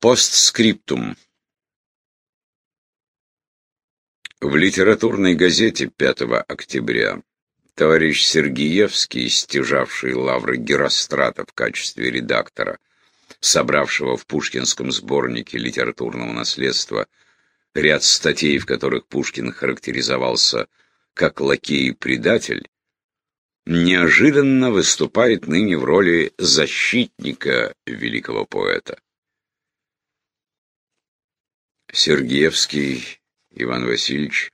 Постскриптум. В литературной газете 5 октября товарищ Сергеевский, стяжавший лавры Герострата в качестве редактора, собравшего в пушкинском сборнике литературного наследства ряд статей, в которых Пушкин характеризовался как лакей и предатель, неожиданно выступает ныне в роли защитника великого поэта. Сергеевский Иван Васильевич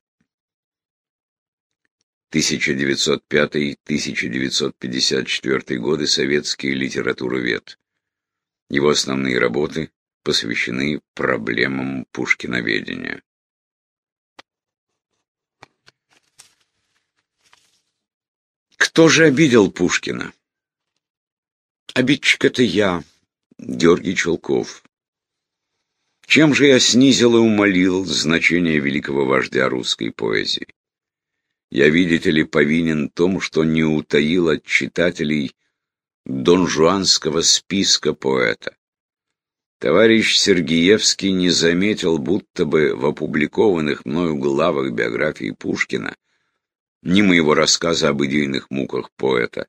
1905-1954 годы советский литературовед. Его основные работы посвящены проблемам пушкиноведения. Кто же обидел Пушкина? Обидчик — это я, Георгий Челков. Чем же я снизил и умолил значение великого вождя русской поэзии? Я, видите ли, повинен тому, что не утаил от читателей донжуанского списка поэта. Товарищ Сергеевский не заметил, будто бы в опубликованных мною главах биографии Пушкина ни моего рассказа об идейных муках поэта,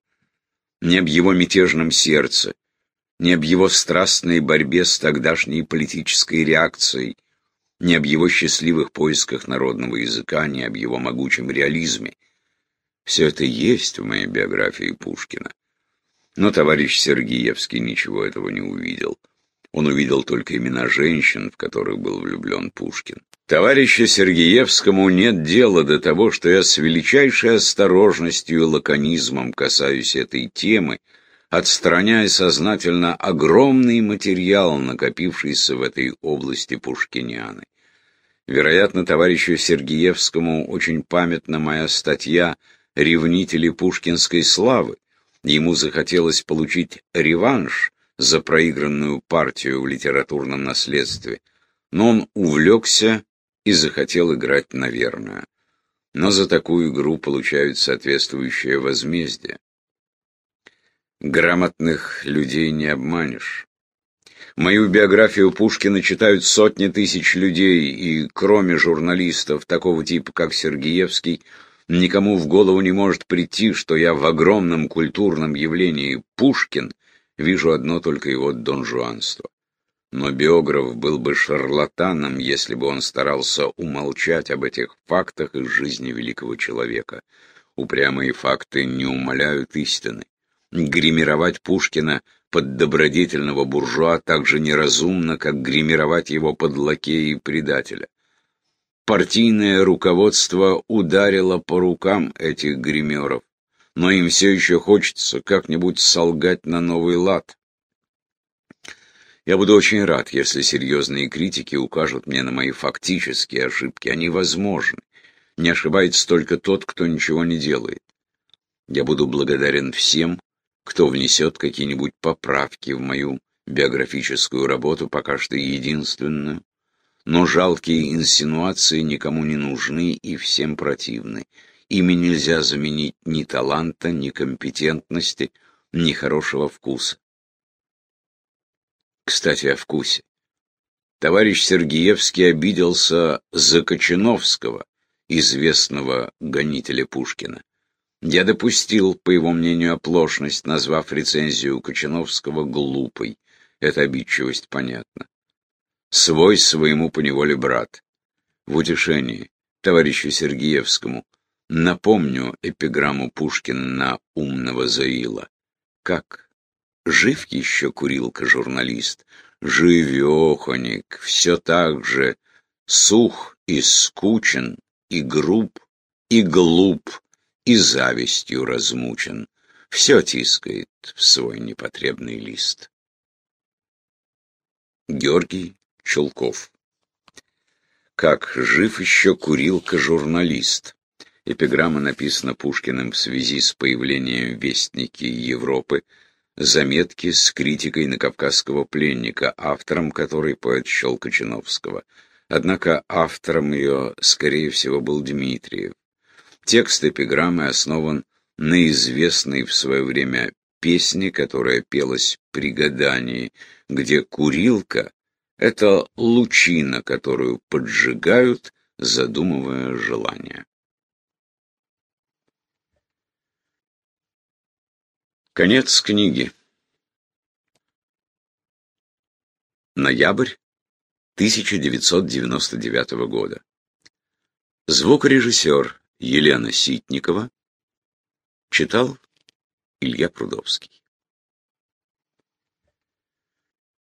ни об его мятежном сердце, ни об его страстной борьбе с тогдашней политической реакцией, ни об его счастливых поисках народного языка, ни об его могучем реализме. Все это есть в моей биографии Пушкина. Но товарищ Сергеевский ничего этого не увидел. Он увидел только имена женщин, в которых был влюблен Пушкин. Товарищу Сергеевскому нет дела до того, что я с величайшей осторожностью и лаконизмом касаюсь этой темы, отстраняя сознательно огромный материал, накопившийся в этой области пушкинианы. Вероятно, товарищу Сергеевскому очень памятна моя статья «Ревнители пушкинской славы». Ему захотелось получить реванш за проигранную партию в литературном наследстве, но он увлекся и захотел играть на верную. Но за такую игру получают соответствующее возмездие. Грамотных людей не обманешь. Мою биографию Пушкина читают сотни тысяч людей, и кроме журналистов такого типа, как Сергеевский, никому в голову не может прийти, что я в огромном культурном явлении Пушкин вижу одно только его донжуанство. Но биограф был бы шарлатаном, если бы он старался умолчать об этих фактах из жизни великого человека. Упрямые факты не умаляют истины. Гримировать Пушкина под добродетельного буржуа так же неразумно, как гримировать его под лакея и предателя. Партийное руководство ударило по рукам этих гримеров, но им все еще хочется как-нибудь солгать на новый лад. Я буду очень рад, если серьезные критики укажут мне на мои фактические ошибки. Они возможны. Не ошибается только тот, кто ничего не делает. Я буду благодарен всем, кто внесет какие-нибудь поправки в мою биографическую работу, пока что единственную. Но жалкие инсинуации никому не нужны и всем противны. Ими нельзя заменить ни таланта, ни компетентности, ни хорошего вкуса. Кстати, о вкусе. Товарищ Сергеевский обиделся за Кочановского, известного гонителя Пушкина. Я допустил, по его мнению, оплошность, назвав рецензию Кочановского глупой. Эта обидчивость понятна. Свой своему поневоле брат. В утешении товарищу Сергеевскому напомню эпиграмму Пушкина на умного Заила. Как? Жив еще курилка-журналист? Живеханик, все так же сух и скучен, и груб, и глуп, и завистью размучен, все тискает в свой непотребный лист. Георгий Чулков Как жив еще курилка-журналист. Эпиграмма написана Пушкиным в связи с появлением Вестники Европы, заметки с критикой на кавказского пленника, автором которой поэт Щелкочиновского. Однако автором ее, скорее всего, был Дмитриев. Текст эпиграммы основан на известной в свое время песне, которая пелась при гадании, где курилка Это лучина, которую поджигают, задумывая желание. Конец книги. Ноябрь 1999 года. Звукорежиссер Елена Ситникова читал Илья Прудовский.